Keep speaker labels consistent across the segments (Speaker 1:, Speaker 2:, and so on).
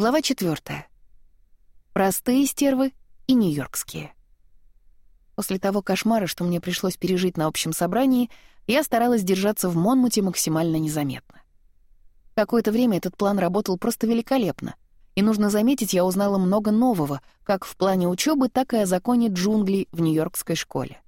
Speaker 1: Глава 4. Простые стервы и нью-йоркские. После того кошмара, что мне пришлось пережить на общем собрании, я старалась держаться в Монмуте максимально незаметно. Какое-то время этот план работал просто великолепно, и, нужно заметить, я узнала много нового, как в плане учёбы, так и о законе джунглей в нью-йоркской школе.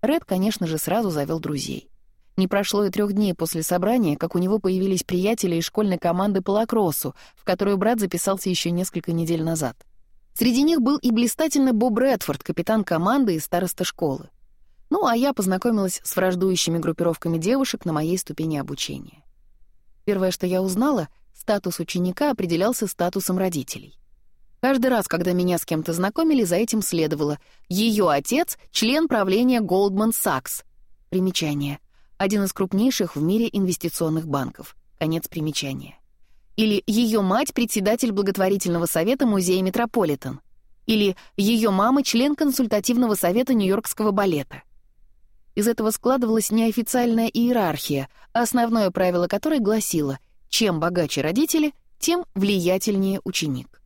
Speaker 1: Ред, конечно же, сразу завел друзей. Не прошло и трех дней после собрания, как у него появились приятели из школьной команды по лакроссу, в которую брат записался еще несколько недель назад. Среди них был и блистательный Боб Редфорд, капитан команды и староста школы. Ну, а я познакомилась с враждующими группировками девушек на моей ступени обучения. Первое, что я узнала, статус ученика определялся статусом родителей. Каждый раз, когда меня с кем-то знакомили, за этим следовало «Ее отец — член правления Goldman Sachs». Примечание — один из крупнейших в мире инвестиционных банков. Конец примечания. Или ее мать — председатель благотворительного совета музея «Метрополитен». Или ее мама — член консультативного совета Нью-Йоркского балета. Из этого складывалась неофициальная иерархия, основное правило которой гласило «чем богаче родители, тем влиятельнее ученик».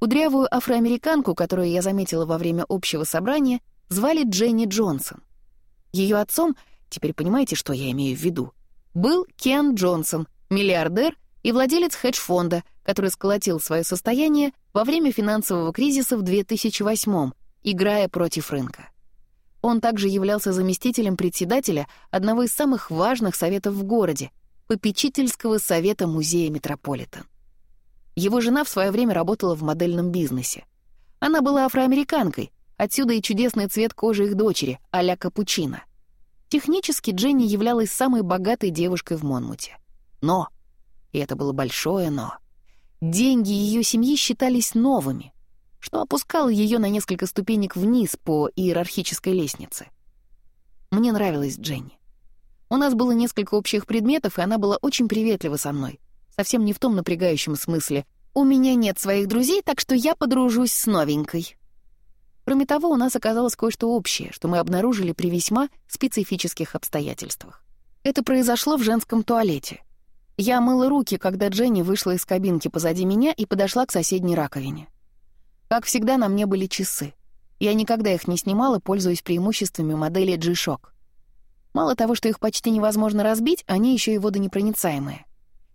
Speaker 1: Кудрявую афроамериканку, которую я заметила во время общего собрания, звали Дженни Джонсон. Ее отцом — теперь понимаете, что я имею в виду, был Кен Джонсон, миллиардер и владелец хедж-фонда, который сколотил свое состояние во время финансового кризиса в 2008 играя против рынка. Он также являлся заместителем председателя одного из самых важных советов в городе — попечительского совета музея «Метрополитен». Его жена в свое время работала в модельном бизнесе. Она была афроамериканкой, отсюда и чудесный цвет кожи их дочери, а-ля капучино — Технически Дженни являлась самой богатой девушкой в Монмуте. Но, и это было большое «но», деньги ее семьи считались новыми, что опускало ее на несколько ступенек вниз по иерархической лестнице. Мне нравилась Дженни. У нас было несколько общих предметов, и она была очень приветлива со мной. Совсем не в том напрягающем смысле «У меня нет своих друзей, так что я подружусь с новенькой». Кроме того, у нас оказалось кое-что общее, что мы обнаружили при весьма специфических обстоятельствах. Это произошло в женском туалете. Я мыла руки, когда Дженни вышла из кабинки позади меня и подошла к соседней раковине. Как всегда, на мне были часы. Я никогда их не снимала, пользуясь преимуществами модели G-Shock. Мало того, что их почти невозможно разбить, они еще и водонепроницаемые.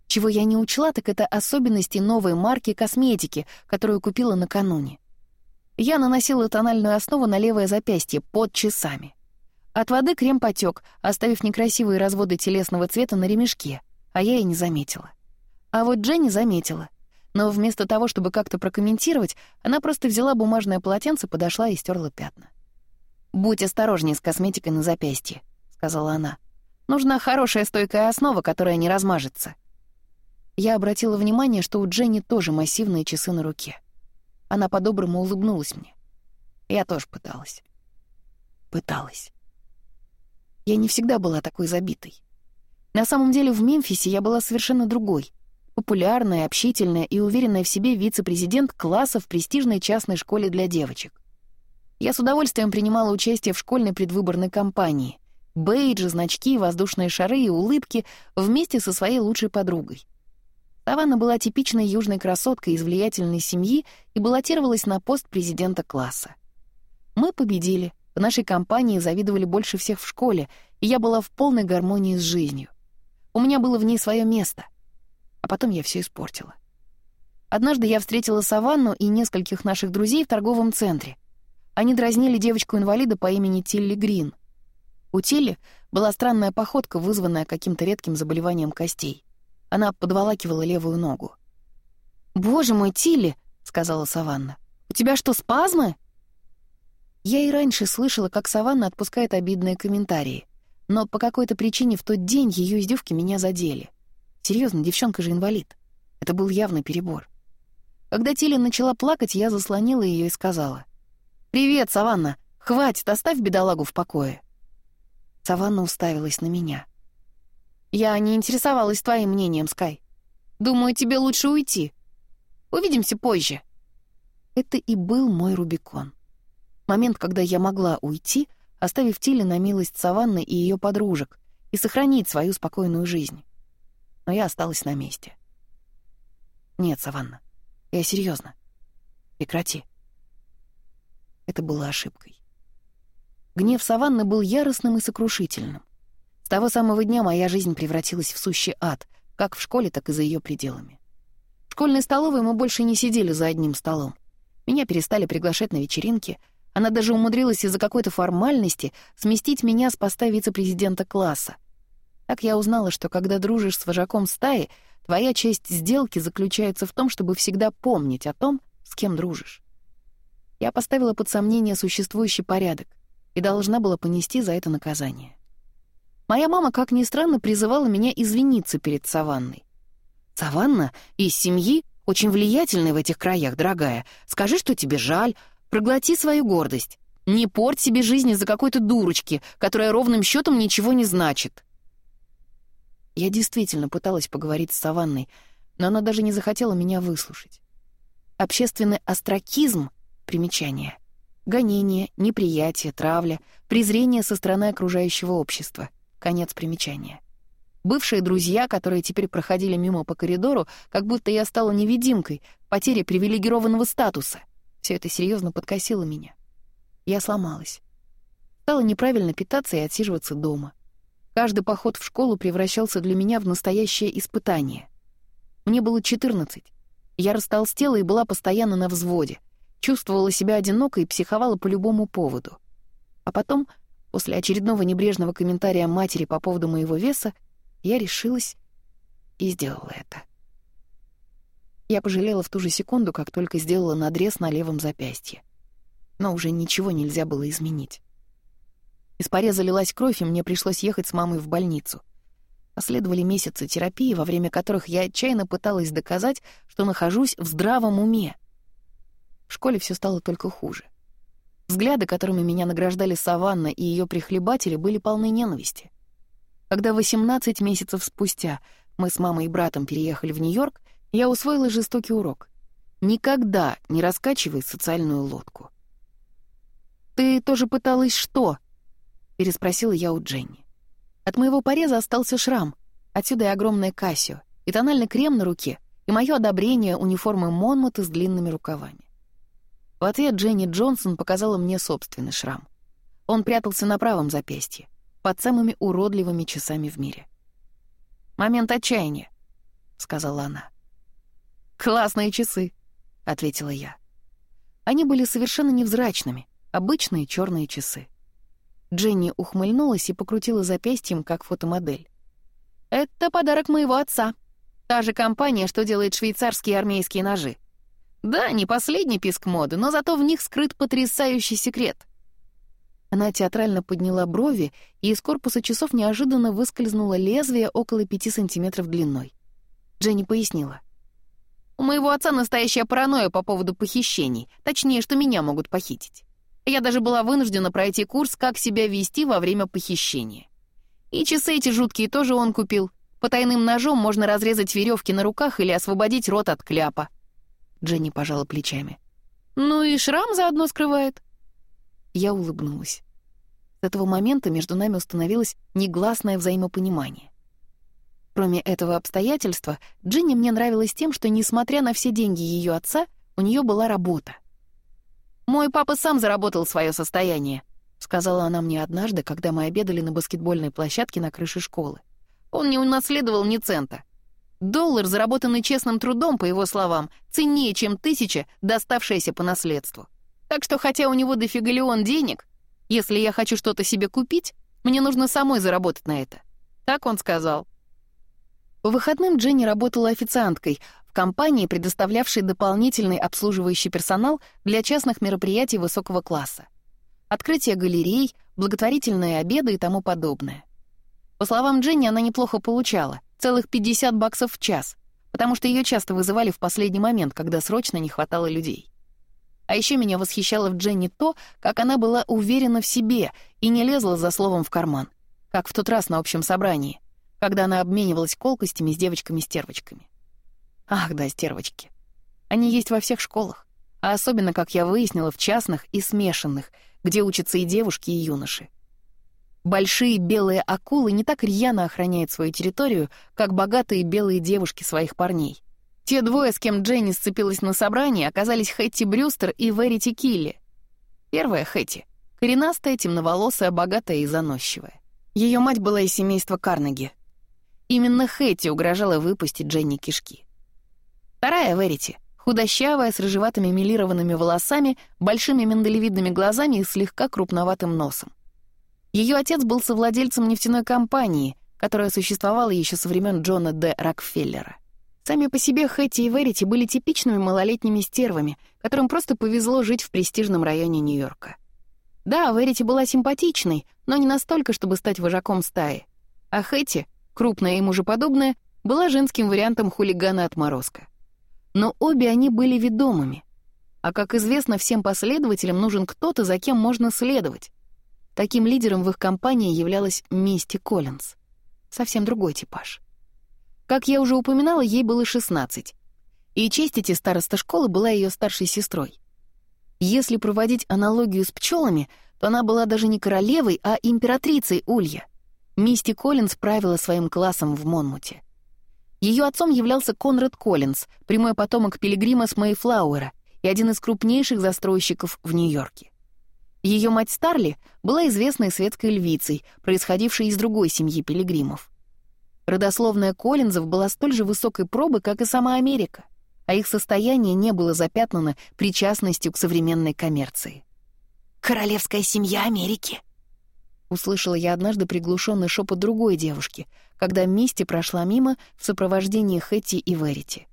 Speaker 1: Чего я не учла, так это особенности новой марки косметики, которую купила накануне. Я наносила тональную основу на левое запястье под часами. От воды крем потек, оставив некрасивые разводы телесного цвета на ремешке, а я и не заметила. А вот Дженни заметила. Но вместо того, чтобы как-то прокомментировать, она просто взяла бумажное полотенце, подошла и стерла пятна. «Будь осторожнее с косметикой на запястье», — сказала она. «Нужна хорошая стойкая основа, которая не размажется». Я обратила внимание, что у Дженни тоже массивные часы на руке. Она по-доброму улыбнулась мне. Я тоже пыталась. Пыталась. Я не всегда была такой забитой. На самом деле в Мемфисе я была совершенно другой. Популярная, общительная и уверенная в себе вице-президент класса в престижной частной школе для девочек. Я с удовольствием принимала участие в школьной предвыборной кампании. Бейджи, значки, воздушные шары и улыбки вместе со своей лучшей подругой. Саванна была типичной южной красоткой из влиятельной семьи и баллотировалась на пост президента класса. Мы победили. В нашей компании завидовали больше всех в школе, и я была в полной гармонии с жизнью. У меня было в ней свое место. А потом я все испортила. Однажды я встретила Саванну и нескольких наших друзей в торговом центре. Они дразнили девочку-инвалида по имени Тилли Грин. У Тилли была странная походка, вызванная каким-то редким заболеванием костей. Она подволакивала левую ногу. «Боже мой, Тилли!» — сказала Саванна. «У тебя что, спазмы?» Я и раньше слышала, как Саванна отпускает обидные комментарии, но по какой-то причине в тот день ее издевки меня задели. Серьезно, девчонка же инвалид. Это был явный перебор. Когда Тилли начала плакать, я заслонила ее и сказала. «Привет, Саванна! Хватит, оставь бедолагу в покое!» Саванна уставилась на меня — я не интересовалась твоим мнением, Скай. Думаю, тебе лучше уйти. Увидимся позже. Это и был мой Рубикон. Момент, когда я могла уйти, оставив Тиле на милость Саванны и ее подружек, и сохранить свою спокойную жизнь. Но я осталась на месте. Нет, Саванна, я серьезно. Прекрати. Это было ошибкой. Гнев Саванны был яростным и сокрушительным того самого дня моя жизнь превратилась в сущий ад, как в школе, так и за ее пределами. В школьной столовой мы больше не сидели за одним столом. Меня перестали приглашать на вечеринки. Она даже умудрилась из-за какой-то формальности сместить меня с поста вице-президента класса. Так я узнала, что когда дружишь с вожаком стаи, твоя честь сделки заключается в том, чтобы всегда помнить о том, с кем дружишь. Я поставила под сомнение существующий порядок и должна была понести за это наказание. Моя мама, как ни странно, призывала меня извиниться перед Саванной. «Саванна из семьи очень влиятельной в этих краях, дорогая. Скажи, что тебе жаль, проглоти свою гордость. Не порть себе жизнь из-за какой-то дурочки, которая ровным счетом ничего не значит». Я действительно пыталась поговорить с Саванной, но она даже не захотела меня выслушать. Общественный остракизм — примечание. Гонение, неприятие, травля, презрение со стороны окружающего общества — Конец примечания. Бывшие друзья, которые теперь проходили мимо по коридору, как будто я стала невидимкой, потеря привилегированного статуса. Все это серьезно подкосило меня. Я сломалась. Стала неправильно питаться и отсиживаться дома. Каждый поход в школу превращался для меня в настоящее испытание. Мне было 14. Я растолстела и была постоянно на взводе. Чувствовала себя одинокой и психовала по любому поводу. А потом После очередного небрежного комментария матери по поводу моего веса я решилась и сделала это. Я пожалела в ту же секунду, как только сделала надрез на левом запястье. Но уже ничего нельзя было изменить. Из пореза лилась кровь, и мне пришлось ехать с мамой в больницу. Последовали месяцы терапии, во время которых я отчаянно пыталась доказать, что нахожусь в здравом уме. В школе все стало только хуже. Взгляды, которыми меня награждали Саванна и ее прихлебатели, были полны ненависти. Когда 18 месяцев спустя мы с мамой и братом переехали в Нью-Йорк, я усвоила жестокий урок. Никогда не раскачивай социальную лодку. «Ты тоже пыталась что?» — переспросила я у Дженни. От моего пореза остался шрам, отсюда и огромная кассио, и тональный крем на руке, и мое одобрение униформы Монмута с длинными рукавами. В ответ Дженни Джонсон показала мне собственный шрам. Он прятался на правом запястье, под самыми уродливыми часами в мире. «Момент отчаяния», — сказала она. «Классные часы», — ответила я. Они были совершенно невзрачными, обычные черные часы. Дженни ухмыльнулась и покрутила запястьем, как фотомодель. «Это подарок моего отца. Та же компания, что делает швейцарские армейские ножи. Да, не последний писк моды, но зато в них скрыт потрясающий секрет. Она театрально подняла брови, и из корпуса часов неожиданно выскользнуло лезвие около пяти сантиметров длиной. Дженни пояснила. «У моего отца настоящая паранойя по поводу похищений, точнее, что меня могут похитить. Я даже была вынуждена пройти курс, как себя вести во время похищения. И часы эти жуткие тоже он купил. По тайным ножом можно разрезать веревки на руках или освободить рот от кляпа. Дженни пожала плечами. «Ну и шрам заодно скрывает». Я улыбнулась. С этого момента между нами установилось негласное взаимопонимание. Кроме этого обстоятельства, Джинни мне нравилась тем, что, несмотря на все деньги ее отца, у нее была работа. «Мой папа сам заработал свое состояние», — сказала она мне однажды, когда мы обедали на баскетбольной площадке на крыше школы. «Он не унаследовал ни цента. Доллар, заработанный честным трудом, по его словам, ценнее, чем тысяча, доставшаяся по наследству. Так что хотя у него дофигалион денег, если я хочу что-то себе купить, мне нужно самой заработать на это. Так он сказал. По выходным Дженни работала официанткой в компании, предоставлявшей дополнительный обслуживающий персонал для частных мероприятий высокого класса. Открытие галерей, благотворительные обеды и тому подобное. По словам Дженни, она неплохо получала — Целых 50 баксов в час, потому что ее часто вызывали в последний момент, когда срочно не хватало людей. А еще меня восхищало в Дженни то, как она была уверена в себе и не лезла за словом в карман, как в тот раз на общем собрании, когда она обменивалась колкостями с девочками-стервочками. Ах да, стервочки. Они есть во всех школах, а особенно, как я выяснила, в частных и смешанных, где учатся и девушки, и юноши. Большие белые акулы не так рьяно охраняют свою территорию, как богатые белые девушки своих парней. Те двое, с кем Дженни сцепилась на собрании, оказались Хэтти Брюстер и Верити Килли. Первая Хэтти — коренастая, темноволосая, богатая и заносчивая. Ее мать была из семейства Карнеги. Именно Хэтти угрожала выпустить Дженни кишки. Вторая Верити — худощавая, с рыжеватыми милированными волосами, большими миндалевидными глазами и слегка крупноватым носом. Ее отец был совладельцем нефтяной компании, которая существовала еще со времен Джона Д. Рокфеллера. Сами по себе Хэти и Верити были типичными малолетними стервами, которым просто повезло жить в престижном районе Нью-Йорка. Да, Верити была симпатичной, но не настолько, чтобы стать вожаком стаи. А Хэти, крупная и мужеподобная, была женским вариантом хулигана-отморозка. Но обе они были ведомыми. А как известно, всем последователям нужен кто-то, за кем можно следовать. Таким лидером в их компании являлась Мисти Коллинз. Совсем другой типаж. Как я уже упоминала, ей было 16. И честь Честити, староста школы, была ее старшей сестрой. Если проводить аналогию с пчелами, то она была даже не королевой, а императрицей Улья. Мисти Коллинз правила своим классом в Монмуте. Ее отцом являлся Конрад Коллинз, прямой потомок пилигрима с Мэйфлауэра и один из крупнейших застройщиков в Нью-Йорке. Ее мать Старли была известной светской львицей, происходившей из другой семьи пилигримов. Родословная Коллинзов была столь же высокой пробы, как и сама Америка, а их состояние не было запятнано причастностью к современной коммерции.
Speaker 2: «Королевская семья Америки!»
Speaker 1: Услышала я однажды приглушенный шепот другой девушки, когда Мисти прошла мимо в сопровождении Хэтти и Верити.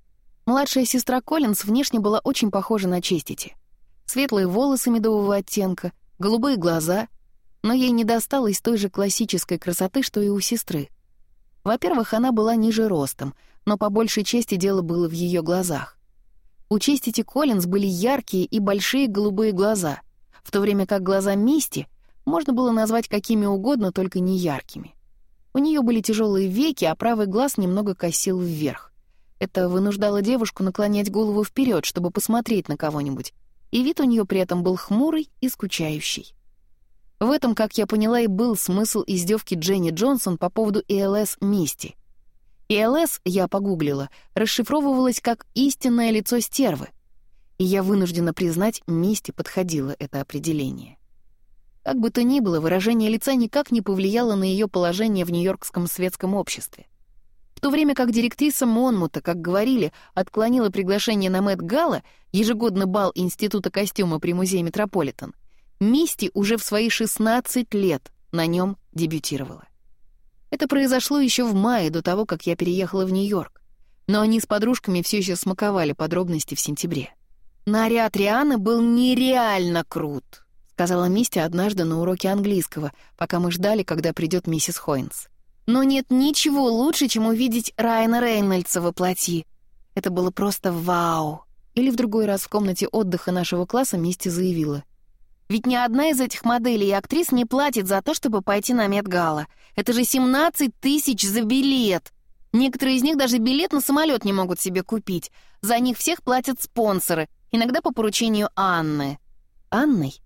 Speaker 1: Младшая сестра Коллинз внешне была очень похожа на Честити — Светлые волосы медового оттенка, голубые глаза, но ей не досталось той же классической красоты, что и у сестры. Во-первых, она была ниже ростом, но по большей части дело было в ее глазах. У Честити Коллинз были яркие и большие голубые глаза, в то время как глаза Мисти можно было назвать какими угодно, только не яркими. У нее были тяжелые веки, а правый глаз немного косил вверх. Это вынуждало девушку наклонять голову вперед, чтобы посмотреть на кого-нибудь, и вид у нее при этом был хмурый и скучающий. В этом, как я поняла, и был смысл издевки Дженни Джонсон по поводу ИЛС Мисти. ИЛС, я погуглила, расшифровывалась как «истинное лицо стервы», и я вынуждена признать, Мисти подходило это определение. Как бы то ни было, выражение лица никак не повлияло на ее положение в нью-йоркском светском обществе. В то время как директриса Монмута, как говорили, отклонила приглашение на Мэтт Гала, ежегодный бал Института костюма при музее Метрополитен — Мисти уже в свои 16 лет на нем дебютировала. Это произошло еще в мае, до того, как я переехала в Нью-Йорк. Но они с подружками все еще смаковали подробности в сентябре. «Наряд Рианы был нереально крут», — сказала Мисти однажды на уроке английского, пока мы ждали, Но нет ничего лучше, чем увидеть Райана Рейнольдса во плоти. Это было просто вау. Или в другой раз в комнате отдыха нашего класса Мисти заявила. Ведь ни одна из этих моделей и актрис не платит за то, чтобы пойти на Медгала. Это же 17 тысяч за билет. Некоторые из них даже билет на самолет не могут себе купить. За них всех платят спонсоры, иногда по поручению Анны. Анной?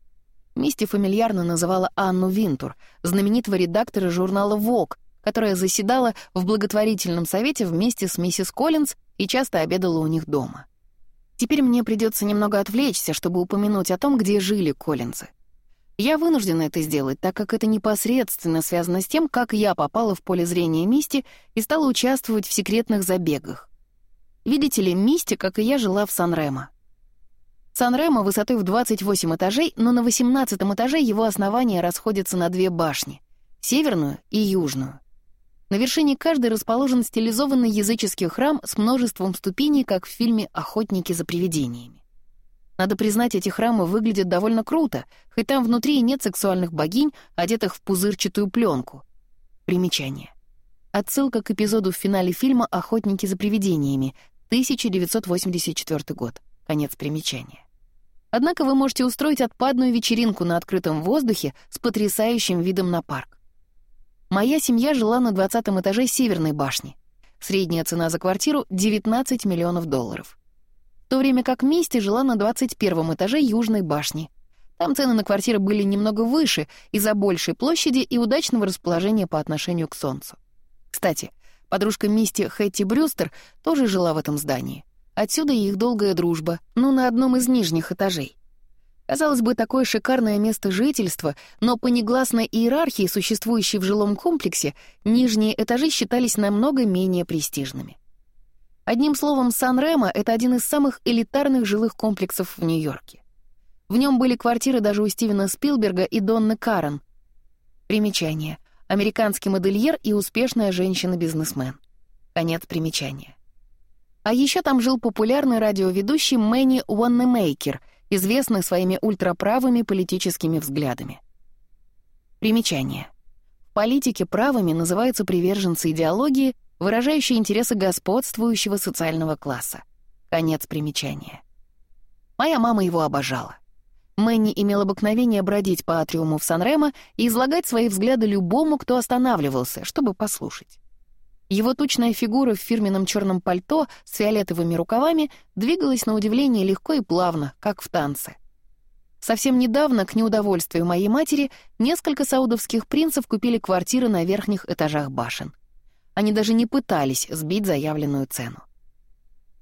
Speaker 1: Мисти фамильярно называла Анну Винтур, знаменитого редактора журнала «Вог», которая заседала в благотворительном совете вместе с миссис Коллинз и часто обедала у них дома. Теперь мне придется немного отвлечься, чтобы упомянуть о том, где жили Коллинзы. Я вынуждена это сделать, так как это непосредственно связано с тем, как я попала в поле зрения Мисти и стала участвовать в секретных забегах. Видите ли, Мисти, как и я, жила в Сан-Ремо. Сан-Ремо высотой в 28 этажей, но на 18 этаже его основание расходится на две башни — северную и южную. На вершине каждой расположен стилизованный языческий храм с множеством ступеней, как в фильме «Охотники за привидениями». Надо признать, эти храмы выглядят довольно круто, хоть там внутри и нет сексуальных богинь, одетых в пузырчатую пленку. Примечание. Отсылка к эпизоду в финале фильма «Охотники за привидениями», 1984 год. Конец примечания. Однако вы можете устроить отпадную вечеринку на открытом воздухе с потрясающим видом на парк. Моя семья жила на 20 этаже Северной башни. Средняя цена за квартиру — 19 миллионов долларов. В то время как Мисти жила на 21 этаже Южной башни. Там цены на квартиры были немного выше из-за большей площади и удачного расположения по отношению к солнцу. Кстати, подружка Мисти Хэтти Брюстер тоже жила в этом здании. Отсюда их долгая дружба, но ну, на одном из нижних этажей. Казалось бы, такое шикарное место жительства, но по негласной иерархии, существующей в жилом комплексе, нижние этажи считались намного менее престижными. Одним словом, Сан-Ремо — это один из самых элитарных жилых комплексов в Нью-Йорке. В нем были квартиры даже у Стивена Спилберга и Донны Карен. Примечание. Американский модельер и успешная женщина-бизнесмен. Конец примечания. А еще там жил популярный радиоведущий Мэнни Уаннемейкер — известных своими ультраправыми политическими взглядами. Примечание. В политике правыми называются приверженцы идеологии, выражающие интересы господствующего социального класса. Конец примечания. Моя мама его обожала. Мэнни имел обыкновение бродить по атриуму в Санремо и излагать свои взгляды любому, кто останавливался, чтобы послушать. Его тучная фигура в фирменном черном пальто с фиолетовыми рукавами двигалась на удивление легко и плавно, как в танце. Совсем недавно, к неудовольствию моей матери, несколько саудовских принцев купили квартиры на верхних этажах башен. Они даже не пытались сбить заявленную цену.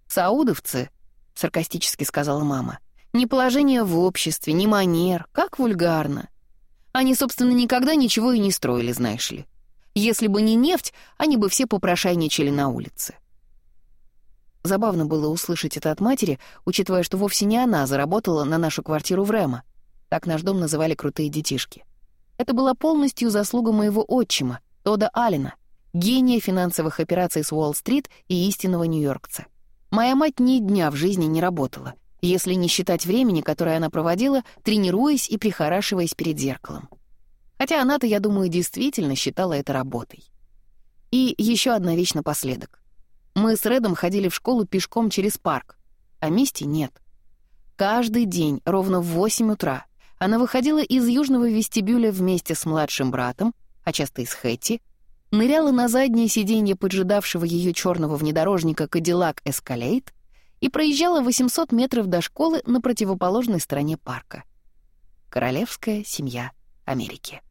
Speaker 1: «Саудовцы», — саркастически сказала мама, — «ни положение в обществе, ни манер, как вульгарно. Они, собственно, никогда ничего и не строили, знаешь ли. Если бы не нефть, они бы все попрошайничали на улице. Забавно было услышать это от матери, учитывая, что вовсе не она заработала на нашу квартиру в Рэма. Так наш дом называли крутые детишки. Это была полностью заслуга моего отчима, Тода Аллена, гения финансовых операций с Уолл-стрит и истинного нью-йоркца. Моя мать ни дня в жизни не работала, если не считать времени, которое она проводила, тренируясь и прихорашиваясь перед зеркалом. Хотя она-то, я думаю, действительно считала это работой. И еще одна вещь напоследок. Мы с Рэдом ходили в школу пешком через парк, а Мисти нет. Каждый день ровно в 8 утра она выходила из южного вестибюля вместе с младшим братом, а часто и с Хэтти, ныряла на заднее сиденье поджидавшего ее черного внедорожника Кадиллак Эскалейт и проезжала 800 метров до школы на противоположной стороне парка. Королевская семья Америки.